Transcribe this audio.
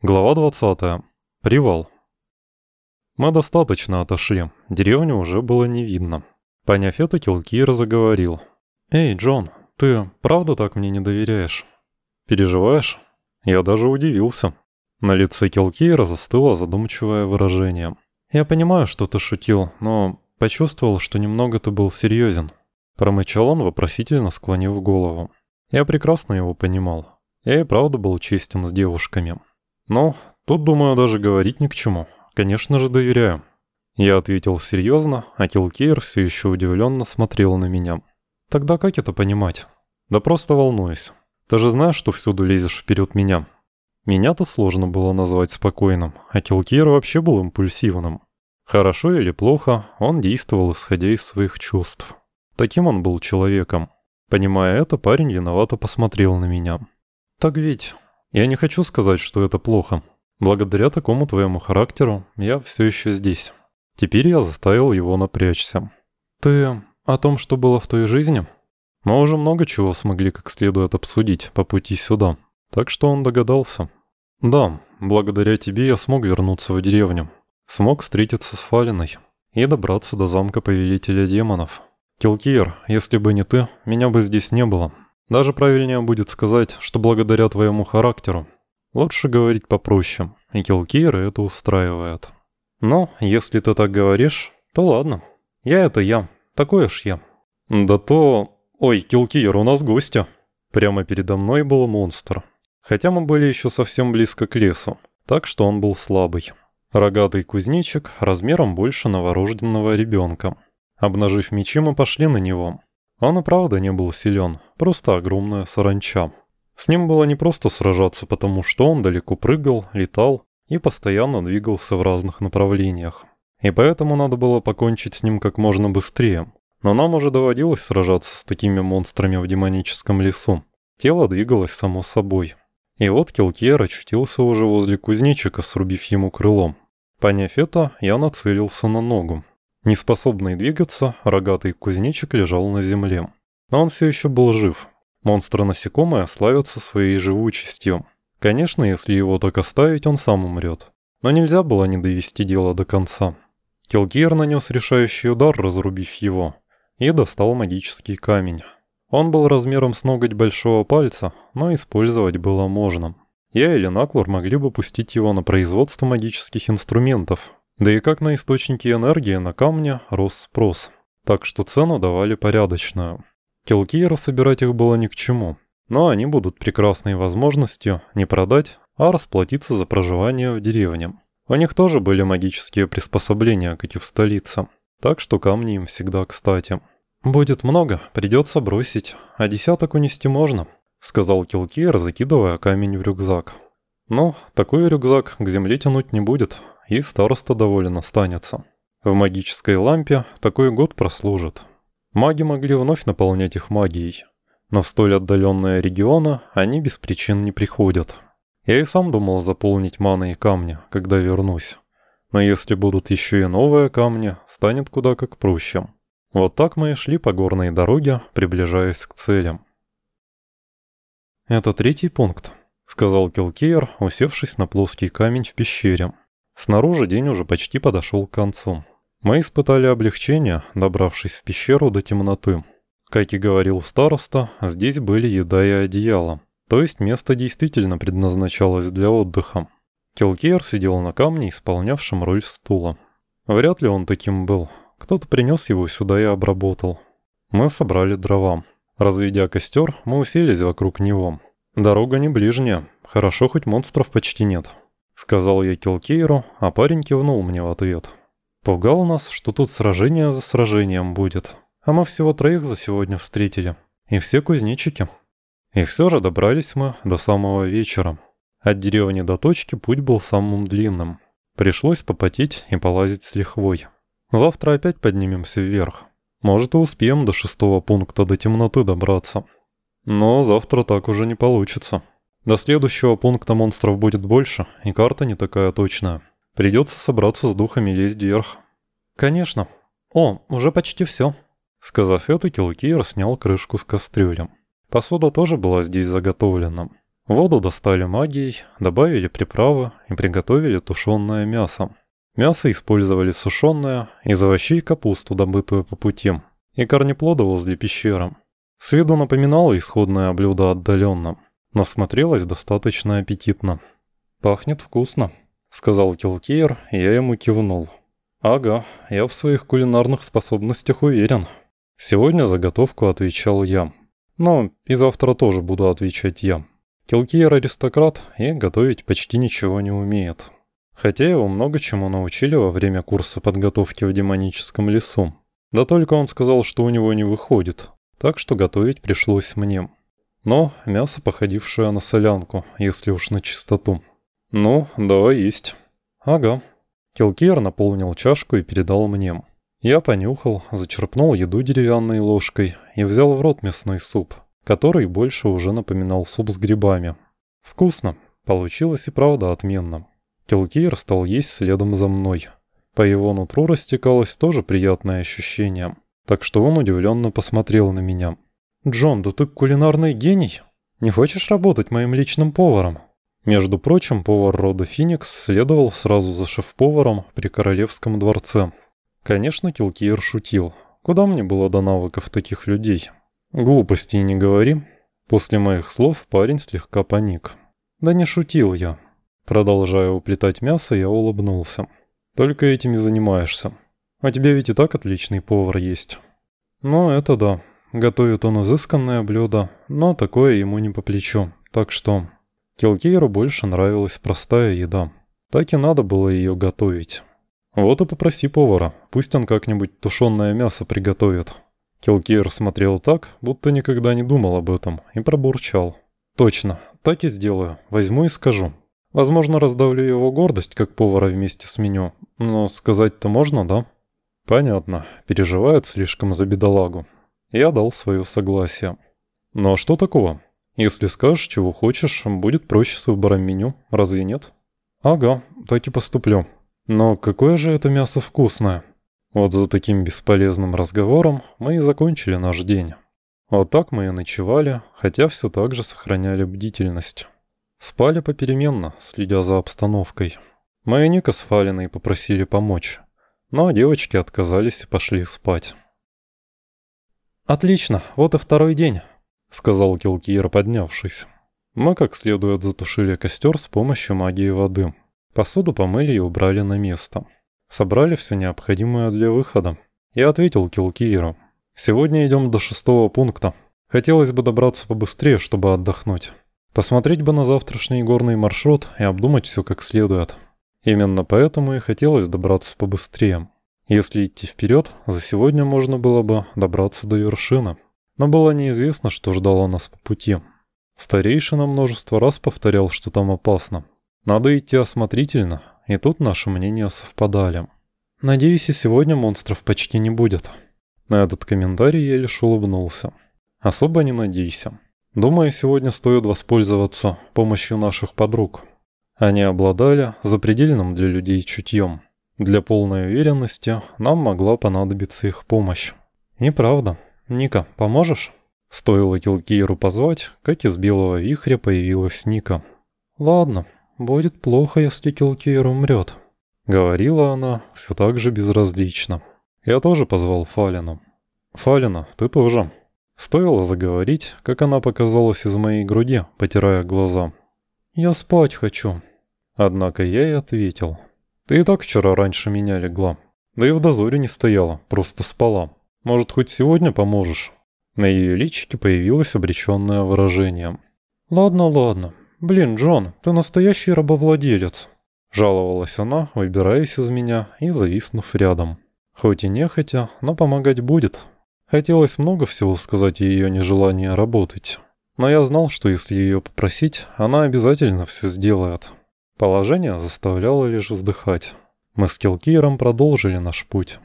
Глава 20. Привал. Мы достаточно отошли, деревню уже было не видно. Поняв это, Килкир заговорил. «Эй, Джон, ты правда так мне не доверяешь?» «Переживаешь?» Я даже удивился. На лице Килкира застыло задумчивое выражение. «Я понимаю, что ты шутил, но почувствовал, что немного ты был серьезен». Промычал он, вопросительно склонив голову. Я прекрасно его понимал. Я и правда был честен с девушками. «Ну, тут, думаю, даже говорить ни к чему. Конечно же, доверяю». Я ответил серьезно, а Килкейр все еще удивленно смотрел на меня. «Тогда как это понимать?» «Да просто волнуюсь. Ты же знаешь, что всюду лезешь вперед меня». Меня-то сложно было назвать спокойным, а Килкейр вообще был импульсивным. Хорошо или плохо, он действовал, исходя из своих чувств. Таким он был человеком. Понимая это, парень виновато посмотрел на меня. «Так ведь я не хочу сказать, что это плохо. Благодаря такому твоему характеру я все еще здесь. Теперь я заставил его напрячься. Ты о том, что было в той жизни? Мы уже много чего смогли как следует обсудить по пути сюда. Так что он догадался. Да, благодаря тебе я смог вернуться в деревню. Смог встретиться с Фалиной и добраться до замка Повелителя Демонов. Килкиер, если бы не ты, меня бы здесь не было. Даже правильнее будет сказать, что благодаря твоему характеру. Лучше говорить попроще, и Килкейра это устраивает. Но, если ты так говоришь, то ладно. Я это я, такой уж я. Да то... Ой, Килкейр, у нас гостя. Прямо передо мной был монстр. Хотя мы были еще совсем близко к лесу, так что он был слабый. Рогатый кузнечик размером больше новорожденного ребенка. Обнажив мечи, мы пошли на него. Он и правда не был силен, просто огромная саранча. С ним было не просто сражаться, потому что он далеко прыгал, летал и постоянно двигался в разных направлениях. И поэтому надо было покончить с ним как можно быстрее. Но нам уже доводилось сражаться с такими монстрами в демоническом лесу. Тело двигалось само собой. И вот Килкер очутился уже возле кузнечика, срубив ему крылом. Поняв это, я нацелился на ногу. Неспособный двигаться, рогатый кузнечик лежал на земле. Но он все еще был жив. Монстры-насекомые славятся своей живучестью. Конечно, если его так оставить, он сам умрет. Но нельзя было не довести дело до конца. Келгир нанес решающий удар, разрубив его, и достал магический камень. Он был размером с ноготь большого пальца, но использовать было можно. Я или Наклор могли бы пустить его на производство магических инструментов, да и как на источники энергии на камне рос спрос. Так что цену давали порядочную. Килкейру собирать их было ни к чему. Но они будут прекрасной возможностью не продать, а расплатиться за проживание в деревне. У них тоже были магические приспособления, как и в столице. Так что камни им всегда кстати. «Будет много, придется бросить, а десяток унести можно», — сказал Килкейр, закидывая камень в рюкзак. «Ну, такой рюкзак к земле тянуть не будет, и староста доволен останется. В магической лампе такой год прослужит. Маги могли вновь наполнять их магией, но в столь отдаленные регионы они без причин не приходят. Я и сам думал заполнить маной камни, когда вернусь. Но если будут еще и новые камни, станет куда как проще. Вот так мы и шли по горной дороге, приближаясь к целям. «Это третий пункт», — сказал Килкейр, усевшись на плоский камень в пещере. Снаружи день уже почти подошел к концу. Мы испытали облегчение, добравшись в пещеру до темноты. Как и говорил староста, здесь были еда и одеяло. То есть место действительно предназначалось для отдыха. Килкейр сидел на камне, исполнявшем роль стула. Вряд ли он таким был. Кто-то принес его сюда и обработал. Мы собрали дрова. Разведя костер, мы уселись вокруг него. Дорога не ближняя. Хорошо, хоть монстров почти нет. Сказал я Килкейру, а парень кивнул мне в ответ. Пугал нас, что тут сражение за сражением будет. А мы всего троих за сегодня встретили. И все кузнечики. И все же добрались мы до самого вечера. От деревни до точки путь был самым длинным. Пришлось попотеть и полазить с лихвой. Завтра опять поднимемся вверх. Может и успеем до шестого пункта до темноты добраться. Но завтра так уже не получится. До следующего пункта монстров будет больше, и карта не такая точная. Придется собраться с духами и лезть вверх. Конечно. О, уже почти все. Сказав это, Килкейр снял крышку с кастрюлем. Посуда тоже была здесь заготовлена. Воду достали магией, добавили приправы и приготовили тушеное мясо. Мясо использовали сушеное, из овощей капусту, добытую по пути, и корнеплоды возле пещеры. С виду напоминало исходное блюдо отдаленно, но смотрелось достаточно аппетитно. «Пахнет вкусно», — сказал Килкейр, и я ему кивнул. «Ага, я в своих кулинарных способностях уверен». Сегодня заготовку отвечал я. Но и завтра тоже буду отвечать я. Килкейр аристократ и готовить почти ничего не умеет. Хотя его много чему научили во время курса подготовки в демоническом лесу. Да только он сказал, что у него не выходит, так что готовить пришлось мне. Но мясо, походившее на солянку, если уж на чистоту. Ну, давай есть. Ага. Килкер наполнил чашку и передал мне. Я понюхал, зачерпнул еду деревянной ложкой и взял в рот мясной суп, который больше уже напоминал суп с грибами. Вкусно. Получилось и правда отменно. Килкейр стал есть следом за мной. По его нутру растекалось тоже приятное ощущение, так что он удивленно посмотрел на меня. «Джон, да ты кулинарный гений! Не хочешь работать моим личным поваром?» Между прочим, повар рода Феникс следовал сразу за шеф-поваром при королевском дворце. Конечно, Килкиер шутил. Куда мне было до навыков таких людей? Глупостей не говори. После моих слов парень слегка паник. Да не шутил я. Продолжая уплетать мясо, я улыбнулся. Только этим и занимаешься. А тебе ведь и так отличный повар есть. Ну, это да. Готовит он изысканное блюдо, но такое ему не по плечу. Так что... Килкейру больше нравилась простая еда. Так и надо было ее готовить. Вот и попроси повара, пусть он как-нибудь тушеное мясо приготовит. Килкейр смотрел так, будто никогда не думал об этом, и пробурчал. Точно, так и сделаю, возьму и скажу. Возможно, раздавлю его гордость, как повара вместе с меню, но сказать-то можно, да? Понятно, переживает слишком за бедолагу. Я дал свое согласие. Ну а что такого? Если скажешь, чего хочешь, будет проще с выбором меню, разве нет? Ага, так и поступлю. Но какое же это мясо вкусное. Вот за таким бесполезным разговором мы и закончили наш день. Вот так мы и ночевали, хотя все так же сохраняли бдительность. Спали попеременно, следя за обстановкой. Мы и Ника с Фалиной попросили помочь, но девочки отказались и пошли спать. «Отлично, вот и второй день», — сказал Килкиер, поднявшись. Мы как следует затушили костер с помощью магии воды. Посуду помыли и убрали на место. Собрали все необходимое для выхода. Я ответил Килкиеру. «Сегодня идем до шестого пункта. Хотелось бы добраться побыстрее, чтобы отдохнуть». Посмотреть бы на завтрашний горный маршрут и обдумать все как следует. Именно поэтому и хотелось добраться побыстрее. Если идти вперед, за сегодня можно было бы добраться до вершины. Но было неизвестно, что ждало нас по пути. Старейшина множество раз повторял, что там опасно. Надо идти осмотрительно, и тут наши мнения совпадали. Надеюсь, и сегодня монстров почти не будет. На этот комментарий я лишь улыбнулся. Особо не надейся. Думаю, сегодня стоит воспользоваться помощью наших подруг. Они обладали запредельным для людей чутьем. Для полной уверенности нам могла понадобиться их помощь. Неправда. Ника, поможешь? Стоило Килкейру позвать, как из белого вихря появилась Ника. «Ладно, будет плохо, если Килкейр умрет», — говорила она все так же безразлично. Я тоже позвал Фалину. «Фалина, ты тоже», Стоило заговорить, как она показалась из моей груди, потирая глаза. «Я спать хочу». Однако я и ответил. «Ты и так вчера раньше меня легла. Да и в дозоре не стояла, просто спала. Может, хоть сегодня поможешь?» На ее личике появилось обреченное выражение. «Ладно, ладно. Блин, Джон, ты настоящий рабовладелец». Жаловалась она, выбираясь из меня и зависнув рядом. Хоть и нехотя, но помогать будет. Хотелось много всего сказать ее нежелание работать. Но я знал, что если ее попросить, она обязательно все сделает. Положение заставляло лишь вздыхать. Мы с Келкиром продолжили наш путь.